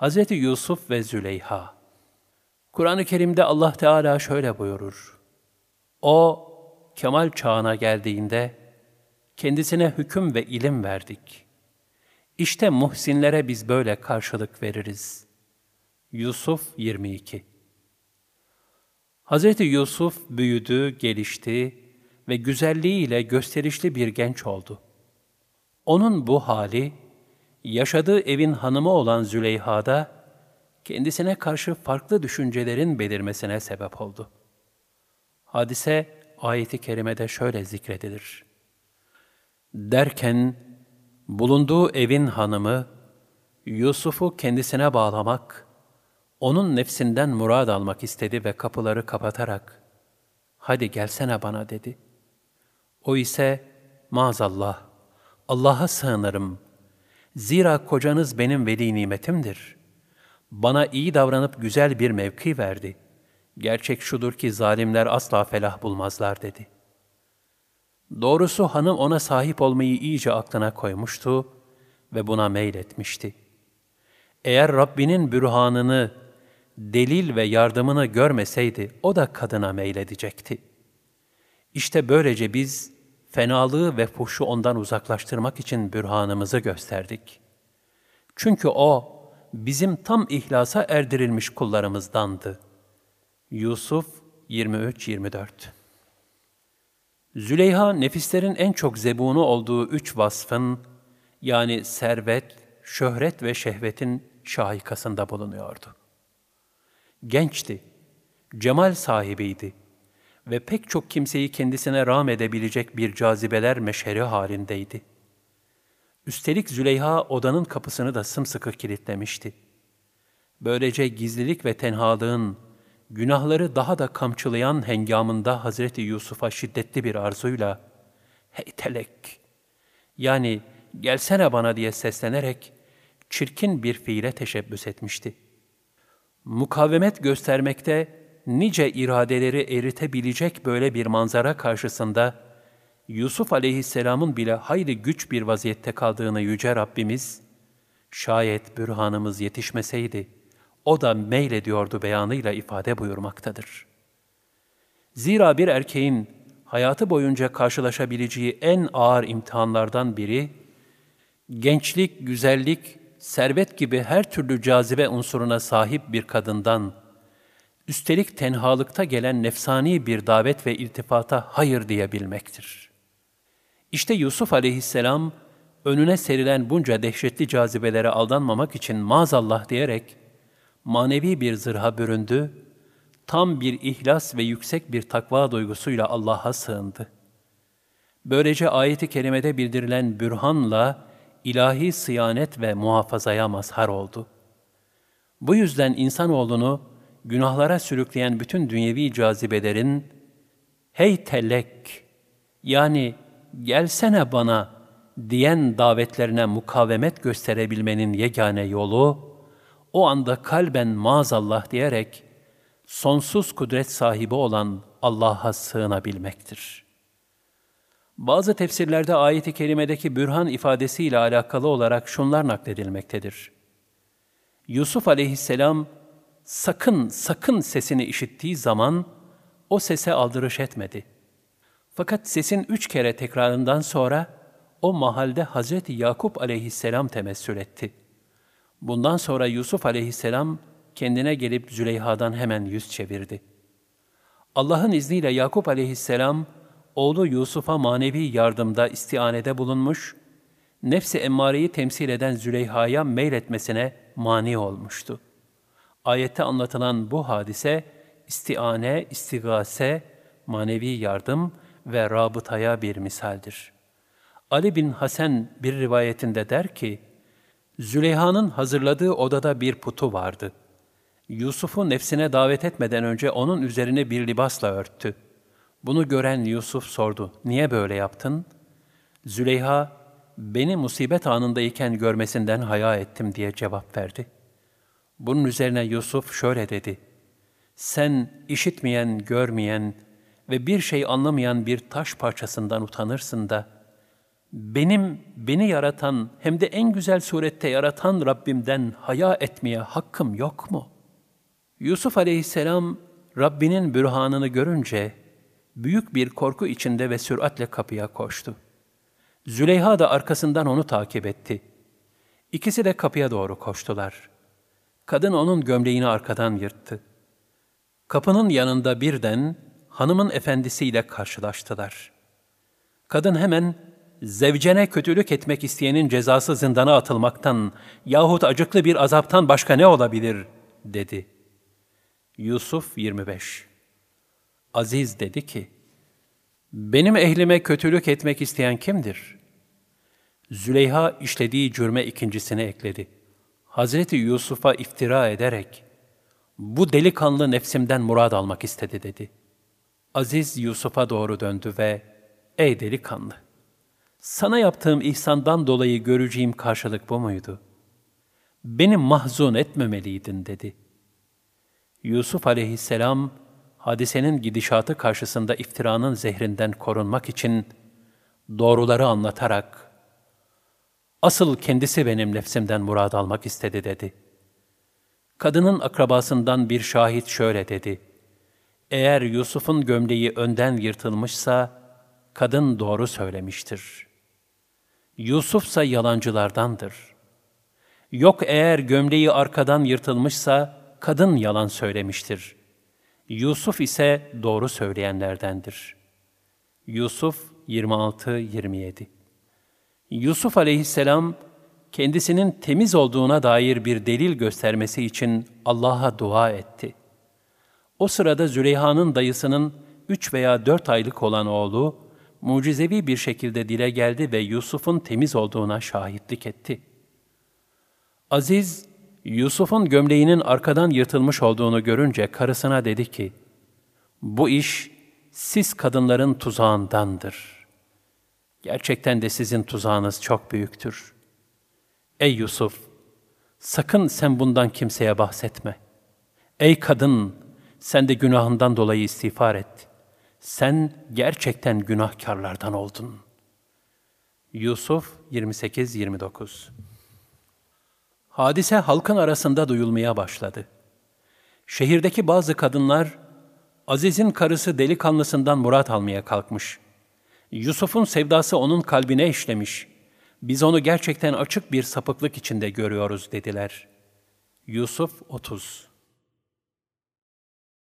Hz. Yusuf ve Züleyha Kur'an-ı Kerim'de Allah Teala şöyle buyurur. O, kemal çağına geldiğinde, kendisine hüküm ve ilim verdik. İşte muhsinlere biz böyle karşılık veririz. Yusuf 22 Hz. Yusuf büyüdü, gelişti ve güzelliğiyle gösterişli bir genç oldu. Onun bu hali, yaşadığı evin hanımı olan Züleyha'da, kendisine karşı farklı düşüncelerin belirmesine sebep oldu. Hadise, ayeti kerimede şöyle zikredilir. Derken, bulunduğu evin hanımı, Yusuf'u kendisine bağlamak, onun nefsinden murad almak istedi ve kapıları kapatarak, hadi gelsene bana dedi. O ise, maazallah, Allah'a sığınırım. Zira kocanız benim veli nimetimdir. Bana iyi davranıp güzel bir mevki verdi. Gerçek şudur ki zalimler asla felah bulmazlar dedi. Doğrusu hanım ona sahip olmayı iyice aklına koymuştu ve buna meyletmişti. Eğer Rabbinin bürhanını, delil ve yardımını görmeseydi o da kadına meyledecekti. İşte böylece biz fenalığı ve fuhşu ondan uzaklaştırmak için bürhanımızı gösterdik. Çünkü o bizim tam ihlasa erdirilmiş kullarımızdandı. Yusuf 23-24 Züleyha nefislerin en çok zebunu olduğu üç vasfın yani servet, şöhret ve şehvetin şahikasında bulunuyordu. Gençti, cemal sahibiydi ve pek çok kimseyi kendisine rağm edebilecek bir cazibeler meşheri halindeydi. Üstelik Züleyha odanın kapısını da sımsıkı kilitlemişti. Böylece gizlilik ve tenhalığın, günahları daha da kamçılayan hengamında Hazreti Yusuf'a şiddetli bir arzuyla, ''Hey telek!'' yani ''Gelsene bana'' diye seslenerek çirkin bir fiile teşebbüs etmişti. Mukavemet göstermekte nice iradeleri eritebilecek böyle bir manzara karşısında Yusuf aleyhisselamın bile hayli güç bir vaziyette kaldığını Yüce Rabbimiz, şayet bürhanımız yetişmeseydi, o da meylediyordu beyanıyla ifade buyurmaktadır. Zira bir erkeğin hayatı boyunca karşılaşabileceği en ağır imtihanlardan biri, gençlik, güzellik, servet gibi her türlü cazibe unsuruna sahip bir kadından, üstelik tenhalıkta gelen nefsani bir davet ve iltifata hayır diyebilmektir. İşte Yusuf aleyhisselam, önüne serilen bunca dehşetli cazibelere aldanmamak için maazallah diyerek, manevi bir zırha büründü, tam bir ihlas ve yüksek bir takva duygusuyla Allah'a sığındı. Böylece ayeti kerimede bildirilen bürhanla ilahi sıyanet ve muhafazaya mazhar oldu. Bu yüzden insanoğlunu günahlara sürükleyen bütün dünyevi cazibelerin hey telek yani gelsene bana diyen davetlerine mukavemet gösterebilmenin yegane yolu o anda kalben maazallah diyerek sonsuz kudret sahibi olan Allah'a sığınabilmektir. Bazı tefsirlerde ayet-i kerimedeki bürhan ifadesiyle alakalı olarak şunlar nakledilmektedir. Yusuf aleyhisselam sakın sakın sesini işittiği zaman o sese aldırış etmedi. Fakat sesin üç kere tekrarından sonra o mahalde Hazreti Yakup aleyhisselam temessül etti. Bundan sonra Yusuf aleyhisselam kendine gelip Züleyha'dan hemen yüz çevirdi. Allah'ın izniyle Yakup aleyhisselam oğlu Yusuf'a manevi yardımda istianede bulunmuş, nefsi emmareyi temsil eden Züleyha'ya meyletmesine mani olmuştu. Ayette anlatılan bu hadise, istiane, istigase, manevi yardım ve rabıtaya bir misaldir. Ali bin Hasan bir rivayetinde der ki, Züleyha'nın hazırladığı odada bir putu vardı. Yusuf'u nefsine davet etmeden önce onun üzerine bir libasla örttü. Bunu gören Yusuf sordu, niye böyle yaptın? Züleyha, beni musibet anındayken görmesinden haya ettim diye cevap verdi.'' Bunun üzerine Yusuf şöyle dedi. Sen işitmeyen, görmeyen ve bir şey anlamayan bir taş parçasından utanırsın da, benim beni yaratan hem de en güzel surette yaratan Rabbimden haya etmeye hakkım yok mu? Yusuf aleyhisselam Rabbinin bürhanını görünce büyük bir korku içinde ve süratle kapıya koştu. Züleyha da arkasından onu takip etti. İkisi de kapıya doğru koştular. Kadın onun gömleğini arkadan yırttı. Kapının yanında birden hanımın efendisiyle karşılaştılar. Kadın hemen zevcene kötülük etmek isteyenin cezası zindana atılmaktan yahut acıklı bir azaptan başka ne olabilir dedi. Yusuf 25 Aziz dedi ki, benim ehlime kötülük etmek isteyen kimdir? Züleyha işlediği cürme ikincisini ekledi. Hazreti Yusuf'a iftira ederek, bu delikanlı nefsimden murad almak istedi dedi. Aziz Yusuf'a doğru döndü ve, ey delikanlı, sana yaptığım ihsandan dolayı göreceğim karşılık bu muydu? Beni mahzun etmemeliydin dedi. Yusuf aleyhisselam, hadisenin gidişatı karşısında iftiranın zehrinden korunmak için doğruları anlatarak, asıl kendisi benim nefsimden murad almak istedi dedi. Kadının akrabasından bir şahit şöyle dedi, eğer Yusuf'un gömleği önden yırtılmışsa, kadın doğru söylemiştir. Yusufsa yalancılardandır. Yok eğer gömleği arkadan yırtılmışsa, kadın yalan söylemiştir. Yusuf ise doğru söyleyenlerdendir. Yusuf 26-27 Yusuf aleyhisselam, kendisinin temiz olduğuna dair bir delil göstermesi için Allah'a dua etti. O sırada Züleyha'nın dayısının üç veya dört aylık olan oğlu, mucizevi bir şekilde dile geldi ve Yusuf'un temiz olduğuna şahitlik etti. Aziz, Yusuf'un gömleğinin arkadan yırtılmış olduğunu görünce karısına dedi ki, bu iş siz kadınların tuzağındandır. Gerçekten de sizin tuzağınız çok büyüktür. Ey Yusuf, sakın sen bundan kimseye bahsetme. Ey kadın, sen de günahından dolayı istiğfar et. Sen gerçekten günahkarlardan oldun. Yusuf 28-29 Hadise halkın arasında duyulmaya başladı. Şehirdeki bazı kadınlar, Aziz'in karısı delikanlısından murat almaya kalkmış. Yusuf'un sevdası onun kalbine işlemiş. Biz onu gerçekten açık bir sapıklık içinde görüyoruz dediler. Yusuf 30